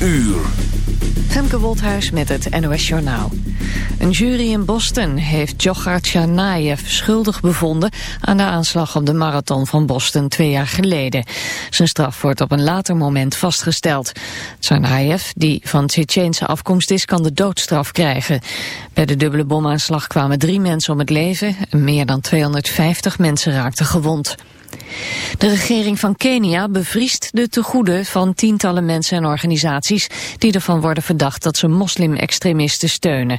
uur. Femke Wolthuis met het NOS Journaal. Een jury in Boston heeft Djokhar Tsarnaev schuldig bevonden... aan de aanslag op de marathon van Boston twee jaar geleden. Zijn straf wordt op een later moment vastgesteld. Tsarnaev, die van Tsjetsjeense afkomst is, kan de doodstraf krijgen. Bij de dubbele bomaanslag kwamen drie mensen om het leven... en meer dan 250 mensen raakten gewond. De regering van Kenia bevriest de tegoeden van tientallen mensen en organisaties die ervan worden verdacht dat ze moslim-extremisten steunen.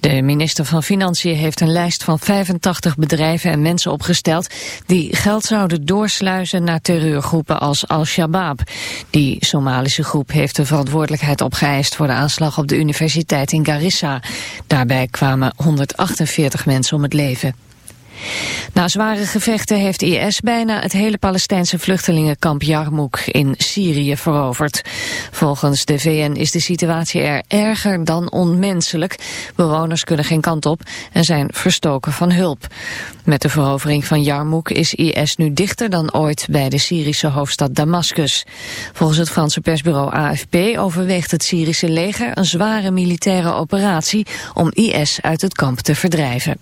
De minister van Financiën heeft een lijst van 85 bedrijven en mensen opgesteld die geld zouden doorsluizen naar terreurgroepen als Al-Shabaab. Die Somalische groep heeft de verantwoordelijkheid opgeëist voor de aanslag op de universiteit in Garissa. Daarbij kwamen 148 mensen om het leven. Na zware gevechten heeft IS bijna het hele Palestijnse vluchtelingenkamp Yarmouk in Syrië veroverd. Volgens de VN is de situatie er erger dan onmenselijk. Bewoners kunnen geen kant op en zijn verstoken van hulp. Met de verovering van Yarmouk is IS nu dichter dan ooit bij de Syrische hoofdstad Damascus. Volgens het Franse persbureau AFP overweegt het Syrische leger een zware militaire operatie om IS uit het kamp te verdrijven.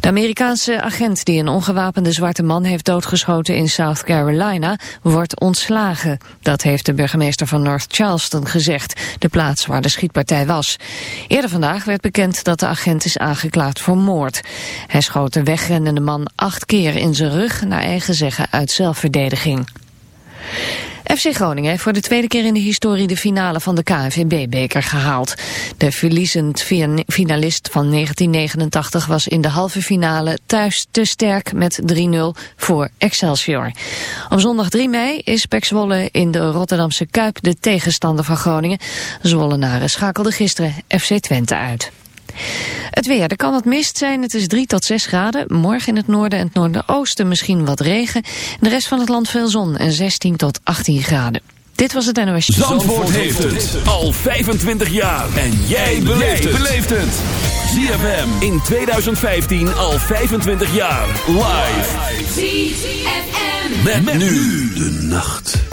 De Amerikaanse agent die een ongewapende zwarte man heeft doodgeschoten in South Carolina wordt ontslagen. Dat heeft de burgemeester van North Charleston gezegd, de plaats waar de schietpartij was. Eerder vandaag werd bekend dat de agent is aangeklaagd voor moord. Hij schoot de wegrennende man acht keer in zijn rug, naar eigen zeggen uit zelfverdediging. FC Groningen heeft voor de tweede keer in de historie de finale van de KNVB-beker gehaald. De verliezend finalist van 1989 was in de halve finale thuis te sterk met 3-0 voor Excelsior. Op zondag 3 mei is Pek in de Rotterdamse Kuip de tegenstander van Groningen. Zwollenaren schakelden gisteren FC Twente uit. Het weer, er kan wat mist zijn. Het is 3 tot 6 graden. Morgen in het noorden en het noordoosten misschien wat regen. De rest van het land veel zon en 16 tot 18 graden. Dit was het NOS. Zandvoort, Zandvoort heeft het al 25 jaar. En jij beleeft het. ZFM in 2015 al 25 jaar. Live. ZFM. Met, met nu de nacht.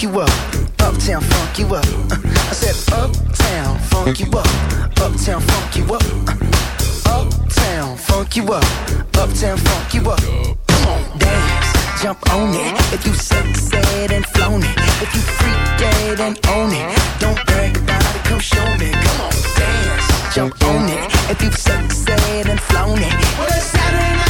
funk you up, uptown funk you up. I said uptown funk you up, uptown funk you up. Uptown funk you up, uptown funk you up. Come on, dance, jump on it. If you sexed and flown it, if you freaked dead and own it, don't brag about it, come show me. Come on, dance, jump on it. If you sexed and flown it, well it's Saturday night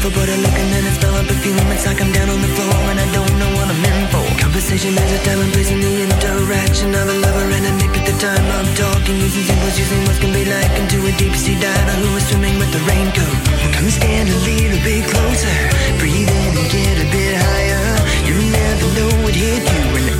for But I look and then I smell a perfume It's like I'm down on the floor and I don't know what I'm in for. Conversation has a time and place in the interaction of a lover and nick at the time I'm talking Using symbols, using what can be like Into a deep sea diver who is swimming with the raincoat. Come stand a little bit closer Breathe in and get a bit higher. You never know what hit you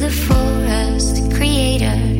the forest creator.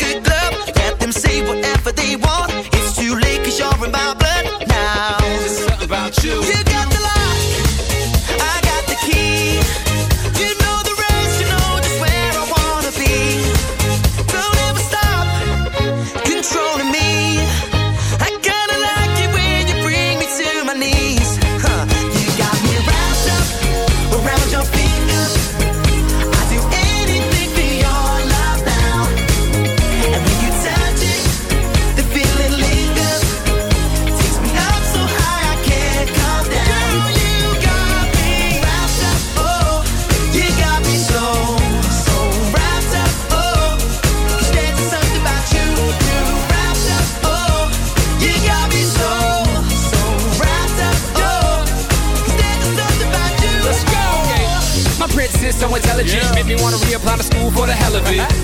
You let them say whatever they want. It's too late cause you're in my blood now. There's something about you. you